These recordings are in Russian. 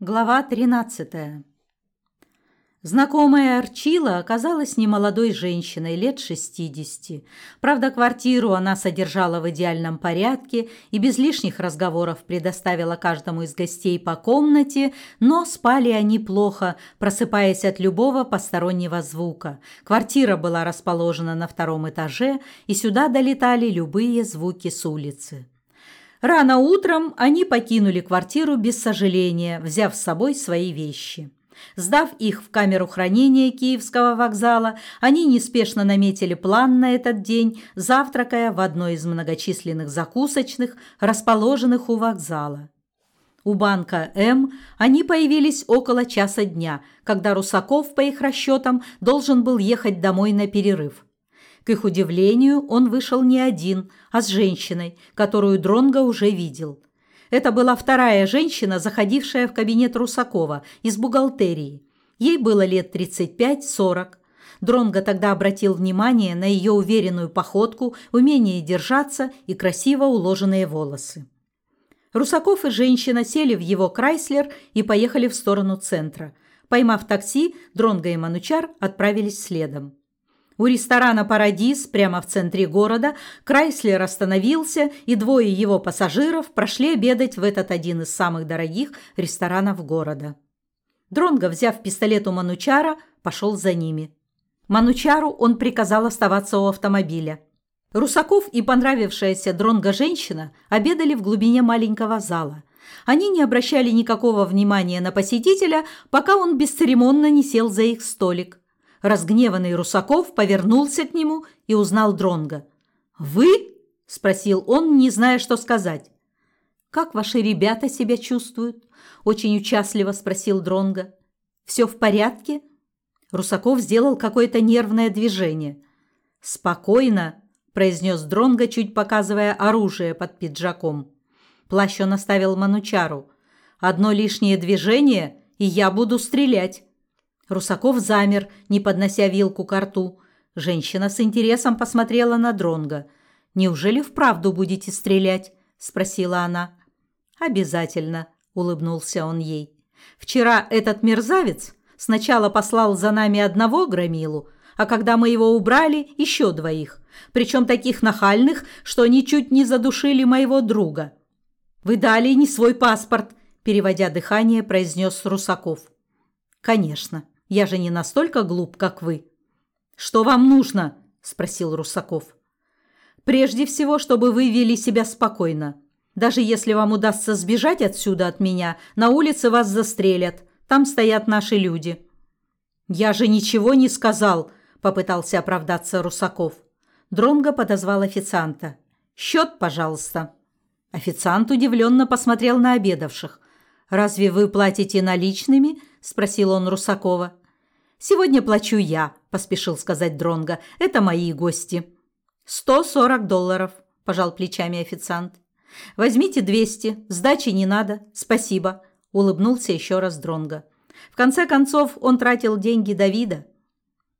Глава 13. Знакомая Арчила оказалась немолодой женщиной лет 60. Правда, квартиру она содержала в идеальном порядке и без лишних разговоров предоставила каждому из гостей по комнате, но спали они плохо, просыпаясь от любого постороннего звука. Квартира была расположена на втором этаже, и сюда долетали любые звуки с улицы. Рано утром они покинули квартиру без сожаления, взяв с собой свои вещи. Сдав их в камеру хранения Киевского вокзала, они неспешно наметили план на этот день, завтракая в одной из многочисленных закусочных, расположенных у вокзала. У банка М они появились около часа дня, когда Русаков, по их расчетам, должен был ехать домой на перерыв. К их удивлению, он вышел не один, а с женщиной, которую Дронго уже видел. Это была вторая женщина, заходившая в кабинет Русакова из бухгалтерии. Ей было лет 35-40. Дронго тогда обратил внимание на ее уверенную походку, умение держаться и красиво уложенные волосы. Русаков и женщина сели в его Крайслер и поехали в сторону центра. Поймав такси, Дронго и Манучар отправились следом. У ресторана «Парадис» прямо в центре города Крайслер остановился, и двое его пассажиров прошли обедать в этот один из самых дорогих ресторанов города. Дронго, взяв пистолет у Манучара, пошел за ними. Манучару он приказал оставаться у автомобиля. Русаков и понравившаяся Дронго женщина обедали в глубине маленького зала. Они не обращали никакого внимания на посетителя, пока он бесцеремонно не сел за их столик. Разгневанный Русаков повернулся к нему и узнал Дронга. «Вы?» – спросил он, не зная, что сказать. «Как ваши ребята себя чувствуют?» – очень участливо спросил Дронга. «Все в порядке?» Русаков сделал какое-то нервное движение. «Спокойно», – произнес Дронга, чуть показывая оружие под пиджаком. Плащ он оставил Манучару. «Одно лишнее движение, и я буду стрелять». Русаков замер, не поднося вилку к рту. Женщина с интересом посмотрела на Дронга. «Неужели вправду будете стрелять?» – спросила она. «Обязательно», – улыбнулся он ей. «Вчера этот мерзавец сначала послал за нами одного громилу, а когда мы его убрали, еще двоих, причем таких нахальных, что они чуть не задушили моего друга». «Вы дали не свой паспорт», – переводя дыхание, произнес Русаков. «Конечно», я же не настолько глуп, как вы. Что вам нужно? спросил Русаков. Прежде всего, чтобы вы вели себя спокойно. Даже если вам удастся сбежать отсюда от меня, на улице вас застрелят. Там стоят наши люди. Я же ничего не сказал, попытался оправдаться Русаков. Дронго подозвал официанта. Счет, пожалуйста. Официант удивленно посмотрел на обедавших. «Разве вы платите наличными?» – спросил он Русакова. «Сегодня плачу я», – поспешил сказать Дронга. «Это мои гости». «Сто сорок долларов», – пожал плечами официант. «Возьмите двести, сдачи не надо, спасибо», – улыбнулся еще раз Дронга. В конце концов, он тратил деньги Давида.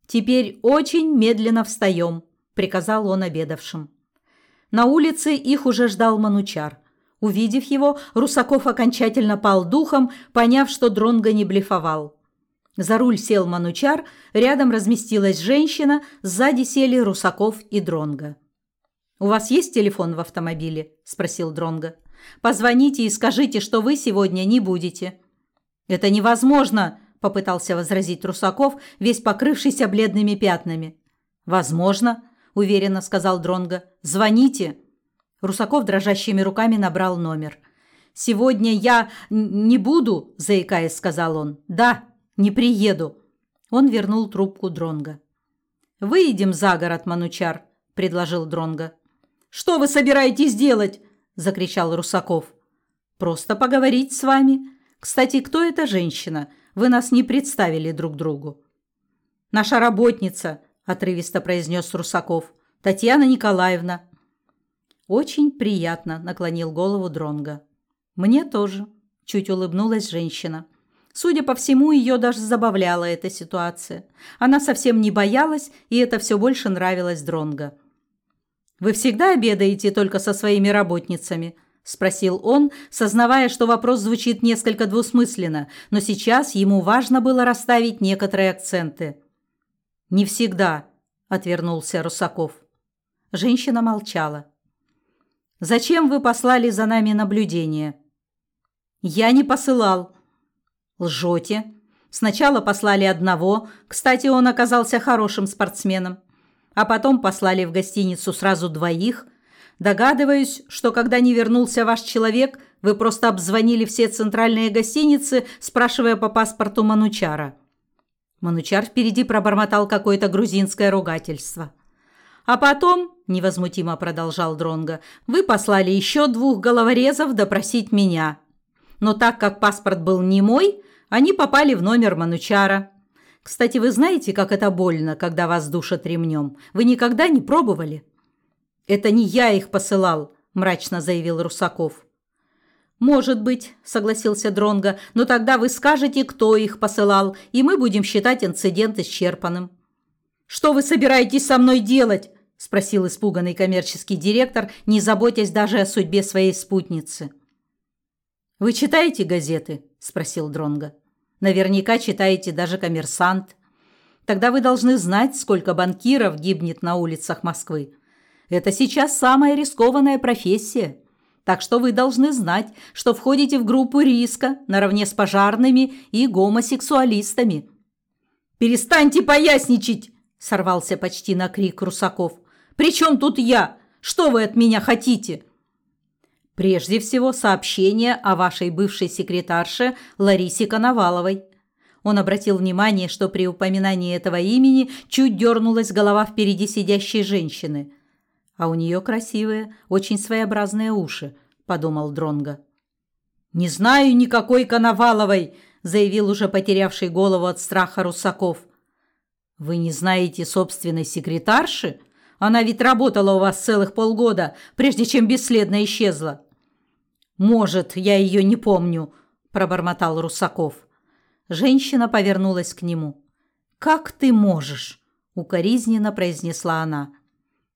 «Теперь очень медленно встаем», – приказал он обедавшим. На улице их уже ждал Манучар. Увидев его, Русаков окончательно пал духом, поняв, что Дронго не блефовал. За руль сел Манучар, рядом разместилась женщина, сзади сели Русаков и Дронга. «У вас есть телефон в автомобиле?» – спросил Дронга. «Позвоните и скажите, что вы сегодня не будете». «Это невозможно!» – попытался возразить Русаков, весь покрывшийся бледными пятнами. «Возможно», – уверенно сказал Дронга. «Звоните». Русаков дрожащими руками набрал номер. «Сегодня я не буду», – заикаясь, сказал он. «Да, не приеду. Он вернул трубку Дронга. Выедем за город, Манучар, предложил Дронга. Что вы собираетесь делать? закричал Русаков. Просто поговорить с вами. Кстати, кто эта женщина? Вы нас не представили друг другу. Наша работница, отрывисто произнес Русаков. Татьяна Николаевна. Очень приятно, наклонил голову Дронга. Мне тоже, чуть улыбнулась женщина. Судя по всему, ее даже забавляла эта ситуация. Она совсем не боялась, и это все больше нравилось Дронго. «Вы всегда обедаете только со своими работницами?» –– спросил он, сознавая, что вопрос звучит несколько двусмысленно, но сейчас ему важно было расставить некоторые акценты. «Не всегда», – отвернулся Русаков. Женщина молчала. «Зачем вы послали за нами наблюдение?» «Я не посылал». «Лжете. Сначала послали одного, кстати, он оказался хорошим спортсменом, а потом послали в гостиницу сразу двоих – Догадываюсь, что когда не вернулся ваш человек, вы просто обзвонили все центральные гостиницы, спрашивая по паспорту Манучара. Манучар впереди пробормотал какое-то грузинское ругательство. А потом, невозмутимо продолжал Дронга, вы послали еще двух головорезов допросить меня. Но так как паспорт был не мой, они попали в номер Манучара. Кстати, вы знаете, как это больно, когда вас душат ремнем? Вы никогда не пробовали? «Это не я их посылал», – мрачно заявил Русаков. «Может быть», – согласился Дронга, – «но тогда вы скажете, кто их посылал, и мы будем считать инцидент исчерпанным». «Что вы собираетесь со мной делать?» – спросил испуганный коммерческий директор, не заботясь даже о судьбе своей спутницы. «Вы читаете газеты?» – спросил Дронга. «Наверняка читаете даже «Коммерсант». Тогда вы должны знать, сколько банкиров гибнет на улицах Москвы. Это сейчас самая рискованная профессия. Так что вы должны знать, что входите в группу риска наравне с пожарными и гомосексуалистами. «Перестаньте поясничать!» – сорвался почти на крик Русаков. «При чем тут я? Что вы от меня хотите?» «Прежде всего сообщение о вашей бывшей секретарше Ларисе Коноваловой». Он обратил внимание, что при упоминании этого имени чуть дернулась голова впереди сидящей женщины – а у нее красивые, очень своеобразные уши, подумал Дронга. Не знаю никакой Коноваловой, заявил уже потерявший голову от страха Русаков. Вы не знаете собственной секретарши? Она ведь работала у вас целых полгода, прежде чем бесследно исчезла. Может, я ее не помню, пробормотал Русаков. Женщина повернулась к нему. Как ты можешь? укоризненно произнесла она.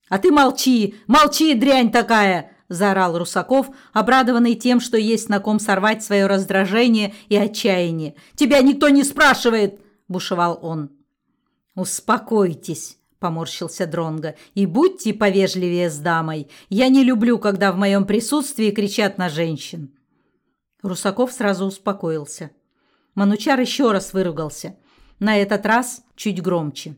«А ты молчи! Молчи, дрянь такая!» – заорал Русаков, обрадованный тем, что есть на ком сорвать свое раздражение и отчаяние. «Тебя никто не спрашивает!» – бушевал он. «Успокойтесь!» – поморщился Дронга. «И будьте повежливее с дамой. Я не люблю, когда в моем присутствии кричат на женщин». Русаков сразу успокоился. Манучар еще раз выругался. На этот раз чуть громче.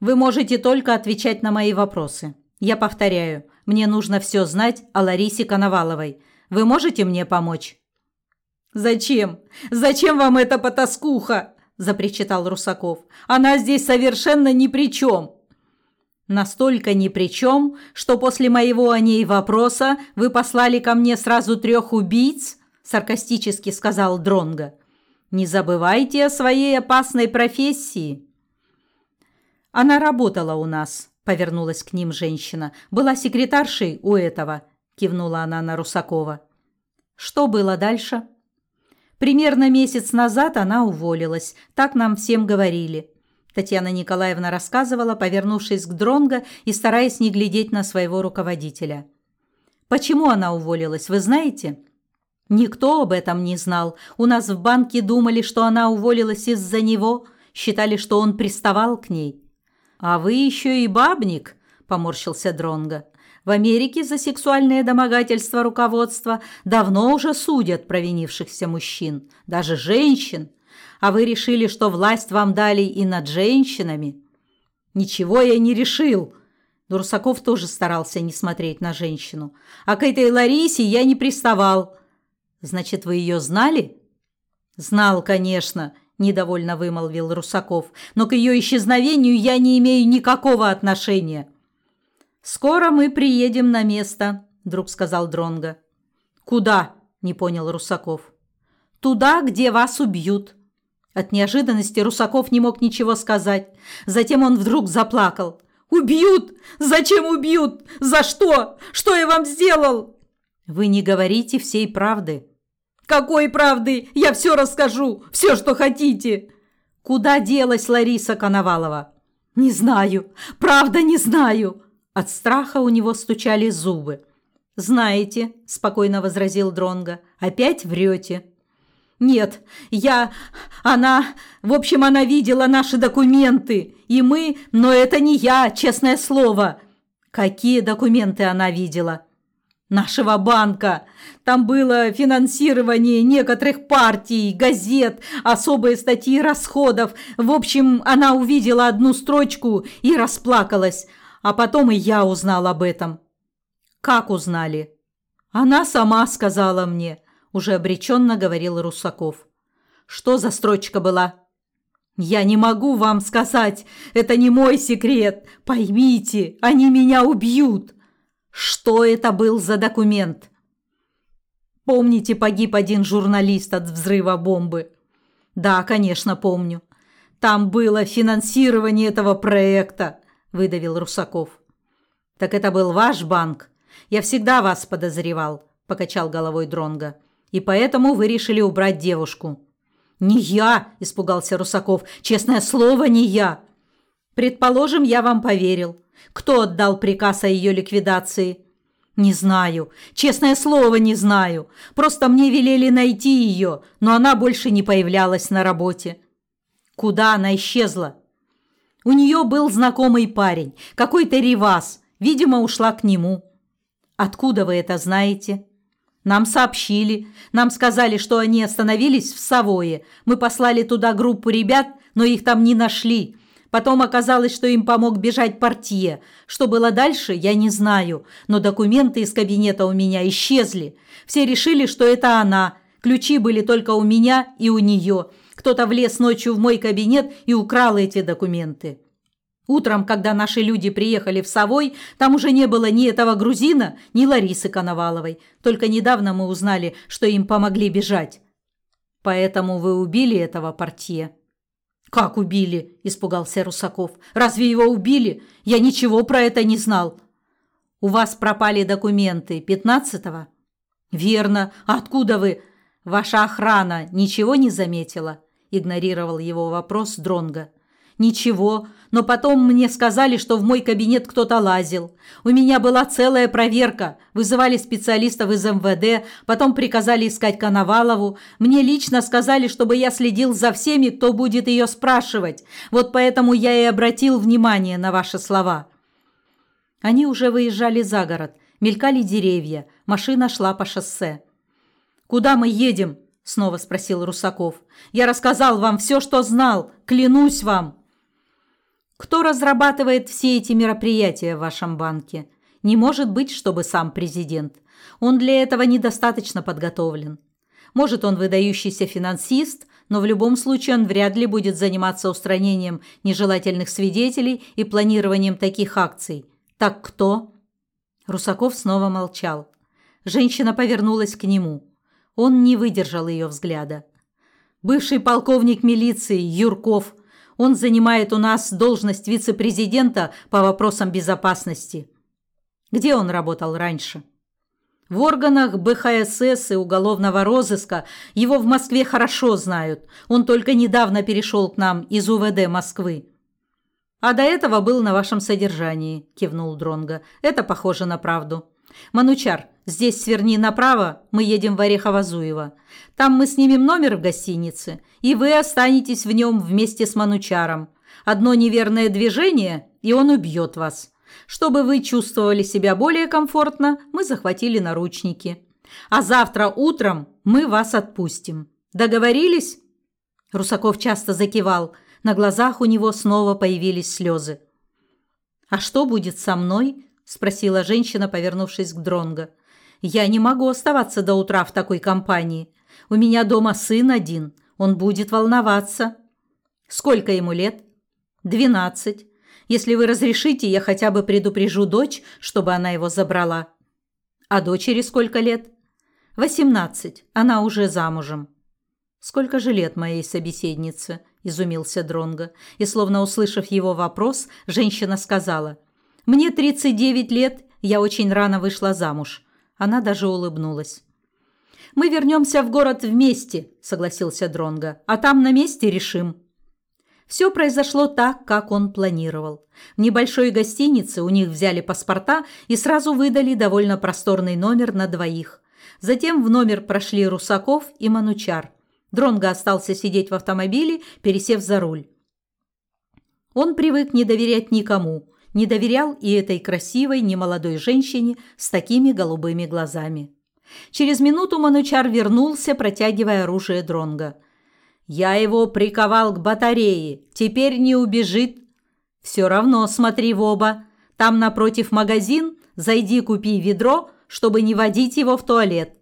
«Вы можете только отвечать на мои вопросы. Я повторяю, мне нужно все знать о Ларисе Коноваловой. Вы можете мне помочь?» «Зачем? Зачем вам эта потаскуха?» – запричитал Русаков. «Она здесь совершенно ни при чем». «Настолько ни при чем, что после моего о ней вопроса вы послали ко мне сразу трех убийц?» – саркастически сказал Дронга. «Не забывайте о своей опасной профессии». «Она работала у нас», повернулась к ним женщина. Была секретаршей у этого, кивнула она на Русакова. Что было дальше? Примерно месяц назад она уволилась. Так нам всем говорили. Татьяна Николаевна рассказывала, повернувшись к Дронго и стараясь не глядеть на своего руководителя. Почему она уволилась, вы знаете? Никто об этом не знал. У нас в банке думали, что она уволилась из-за него, считали, что он приставал к ней. «А вы еще и бабник», – поморщился Дронга. «В Америке за сексуальное домогательство руководства давно уже судят провинившихся мужчин, даже женщин. А вы решили, что власть вам дали и над женщинами?» «Ничего я не решил», Дурсаков тоже старался не смотреть на женщину. «А к этой Ларисе я не приставал». «Значит, вы ее знали?» «Знал, конечно недовольно вымолвил Русаков. Но к ее исчезновению я не имею никакого отношения. Скоро мы приедем на место, вдруг сказал Дронга. Куда? не понял Русаков. Туда, где вас убьют. От неожиданности Русаков не мог ничего сказать. Затем он вдруг заплакал. «Убьют! Зачем убьют? За что? Что я вам сделал?» «Вы не говорите всей правды», какой правды? Я все расскажу, все, что хотите. Куда делась Лариса Коновалова? Не знаю, правда не знаю. От страха у него стучали зубы. «Знаете», – спокойно возразил Дронга, – «опять врете». «Нет, я... Она... В общем, она видела наши документы, и мы... Но это не я, честное слово». «Какие документы она видела?» «Нашего банка. Там было финансирование некоторых партий, газет, особые статьи расходов. В общем, она увидела одну строчку и расплакалась. А потом и я узнал об этом». «Как узнали?» «Она сама сказала мне», – уже обреченно говорил Русаков. «Что за строчка была?» «Я не могу вам сказать, это не мой секрет. Поймите, они меня убьют». «Что это был за документ?» «Помните, погиб один журналист от взрыва бомбы?» «Да, конечно, помню. Там было финансирование этого проекта», – выдавил Русаков. «Так это был ваш банк?» Я всегда вас подозревал, покачал головой Дронга. И поэтому вы решили убрать девушку. Не я, испугался Русаков. Честное слово, не я. Предположим, я вам поверил. Кто отдал приказ о ее ликвидации? Не знаю. Честное слово, не знаю. Просто мне велели найти ее, но она больше не появлялась на работе. Куда она исчезла? У нее был знакомый парень, какой-то Ривас. Видимо, ушла к нему. Откуда вы это знаете? Нам сообщили. Нам сказали, что они остановились в Савое. Мы послали туда группу ребят, но их там не нашли. Потом оказалось, что им помог бежать портье. Что было дальше, я не знаю. Но документы из кабинета у меня исчезли. Все решили, что это она. Ключи были только у меня и у нее. Кто-то влез ночью в мой кабинет и украл эти документы. Утром, когда наши люди приехали в Совой, там уже не было ни этого грузина, ни Ларисы Коноваловой. Только недавно мы узнали, что им помогли бежать. Поэтому вы убили этого портье. Как убили? испугался Русаков. Разве его убили? Я ничего про это не знал. У вас пропали документы пятнадцатого? Верно. Откуда вы? Ваша охрана ничего не заметила? игнорировал его вопрос Дронга. Ничего, но потом мне сказали, что в мой кабинет кто-то лазил. У меня была целая проверка. Вызывали специалистов из МВД, потом приказали искать Коновалову. Мне лично сказали, чтобы я следил за всеми, кто будет ее спрашивать. Вот поэтому я и обратил внимание на ваши слова. Они уже выезжали за город. Мелькали деревья. Машина шла по шоссе. «Куда мы едем?» – снова спросил Русаков. «Я рассказал вам все, что знал. Клянусь вам!» Кто разрабатывает все эти мероприятия в вашем банке? Не может быть, чтобы сам президент. Он для этого недостаточно подготовлен. Может, он выдающийся финансист, но в любом случае он вряд ли будет заниматься устранением нежелательных свидетелей и планированием таких акций. Так кто? Русаков снова молчал. Женщина повернулась к нему. Он не выдержал ее взгляда. Бывший полковник милиции Юрков он занимает у нас должность вице-президента по вопросам безопасности. Где он работал раньше? В органах БХСС и уголовного розыска его в Москве хорошо знают. Он только недавно перешел к нам из УВД Москвы. А до этого был на вашем содержании, кивнул Дронга. Это похоже на правду. Манучар, здесь сверни направо, мы едем в Орехово-Зуево. Там мы снимем номер в гостинице, и вы останетесь в нем вместе с Манучаром. Одно неверное движение, и он убьет вас. Чтобы вы чувствовали себя более комфортно, мы захватили наручники. А завтра утром мы вас отпустим. Договорились? Русаков часто закивал. На глазах у него снова появились слезы. А что будет со мной? Спросила женщина, повернувшись к Дронго. Я не могу оставаться до утра в такой компании. У меня дома сын один. Он будет волноваться. Сколько ему лет? Двенадцать. Если вы разрешите, я хотя бы предупрежу дочь, чтобы она его забрала. А дочери сколько лет? Восемнадцать. Она уже замужем. Сколько же лет моей собеседнице? изумился Дронго, и словно услышав его вопрос, женщина сказала: мне 39 лет, я очень рано вышла замуж. Она даже улыбнулась. Мы вернемся в город вместе, согласился Дронга. А там на месте решим. Все произошло так, как он планировал. В небольшой гостинице у них взяли паспорта и сразу выдали довольно просторный номер на двоих. Затем в номер прошли Русаков и Манучар. Дронго остался сидеть в автомобиле, пересев за руль. Он привык не доверять никому, не доверял и этой красивой, немолодой женщине с такими голубыми глазами. Через минуту Манучар вернулся, протягивая оружие Дронга. «Я его приковал к батарее. Теперь не убежит». «Все равно смотри в оба. Там напротив магазин. Зайди купи ведро, чтобы не водить его в туалет».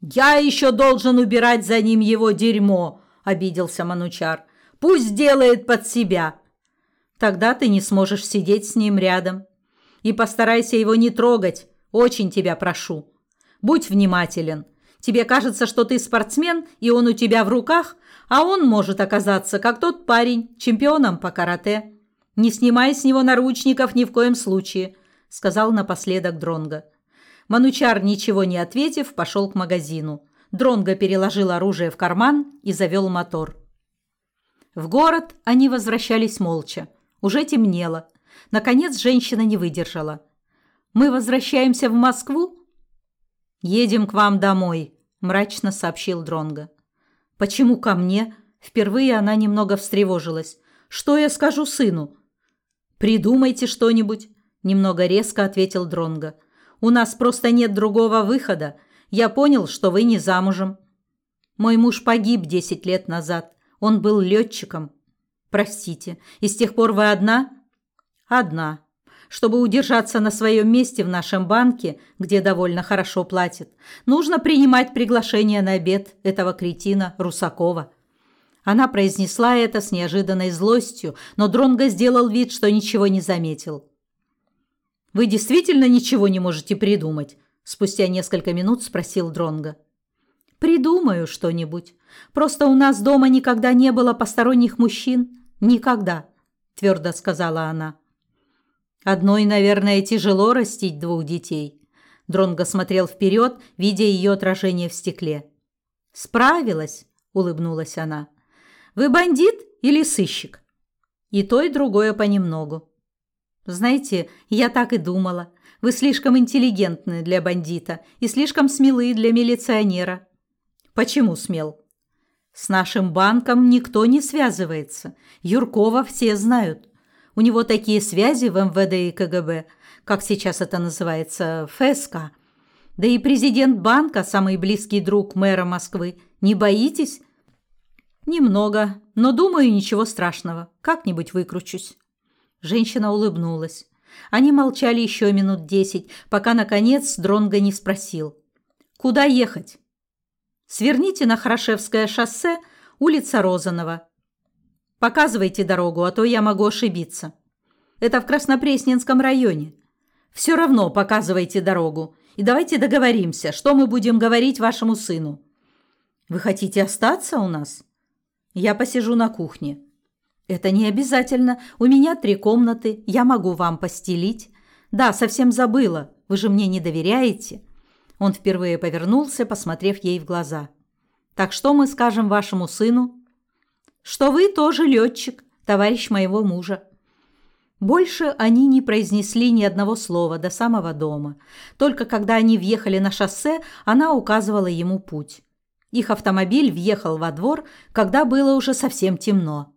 «Я еще должен убирать за ним его дерьмо», – обиделся Манучар. «Пусть делает под себя». Тогда ты не сможешь сидеть с ним рядом. И постарайся его не трогать, очень тебя прошу. Будь внимателен. Тебе кажется, что ты спортсмен, и он у тебя в руках, а он может оказаться, как тот парень, чемпионом по карате. Не снимай с него наручников ни в коем случае, сказал напоследок Дронга. Манучар, ничего не ответив, пошел к магазину. Дронго переложил оружие в карман и завел мотор. В город они возвращались молча. Уже темнело. Наконец женщина не выдержала. «Мы возвращаемся в Москву?» «Едем к вам домой», – мрачно сообщил Дронго. «Почему ко мне?» Впервые она немного встревожилась. «Что я скажу сыну?» «Придумайте что-нибудь», – немного резко ответил Дронго. «У нас просто нет другого выхода. Я понял, что вы не замужем. Мой муж погиб десять лет назад. Он был летчиком. Простите, и с тех пор вы одна? Одна. Чтобы удержаться на своем месте в нашем банке, где довольно хорошо платят, нужно принимать приглашение на обед этого кретина Русакова. Она произнесла это с неожиданной злостью, но Дронго сделал вид, что ничего не заметил. Вы действительно ничего не можете придумать? спустя несколько минут спросил Дронго. Придумаю что-нибудь. Просто у нас дома никогда не было посторонних мужчин. Никогда, твердо сказала она. Одной, наверное, тяжело растить двух детей. Дронго смотрел вперед, видя ее отражение в стекле. Справилась, улыбнулась она. Вы бандит или сыщик? И то, и другое понемногу. Знаете, я так и думала. Вы слишком интеллигентны для бандита и слишком смелы для милиционера. Почему смел? С нашим банком никто не связывается. Юркова все знают. У него такие связи в МВД и КГБ, как сейчас это называется, ФСК. Да и президент банка, самый близкий друг мэра Москвы. Не боитесь? Немного, но думаю, ничего страшного. Как-нибудь выкручусь. Женщина улыбнулась. Они молчали еще минут десять, пока наконец Дронго не спросил: "Куда ехать?" Сверните на Хорошевское шоссе, улица Розанова. Показывайте дорогу, а то я могу ошибиться. Это в Краснопресненском районе. Все равно показывайте дорогу. И давайте договоримся, что мы будем говорить вашему сыну. Вы хотите остаться у нас? Я посижу на кухне. Это не обязательно. У меня три комнаты. Я могу вам постелить. Да, совсем забыла. Вы же мне не доверяете. Он впервые повернулся, посмотрев ей в глаза. Так что мы скажем вашему сыну? Что вы тоже летчик, товарищ моего мужа. Больше они не произнесли ни одного слова до самого дома. Только когда они въехали на шоссе, она указывала ему путь. Их автомобиль въехал во двор, когда было уже совсем темно.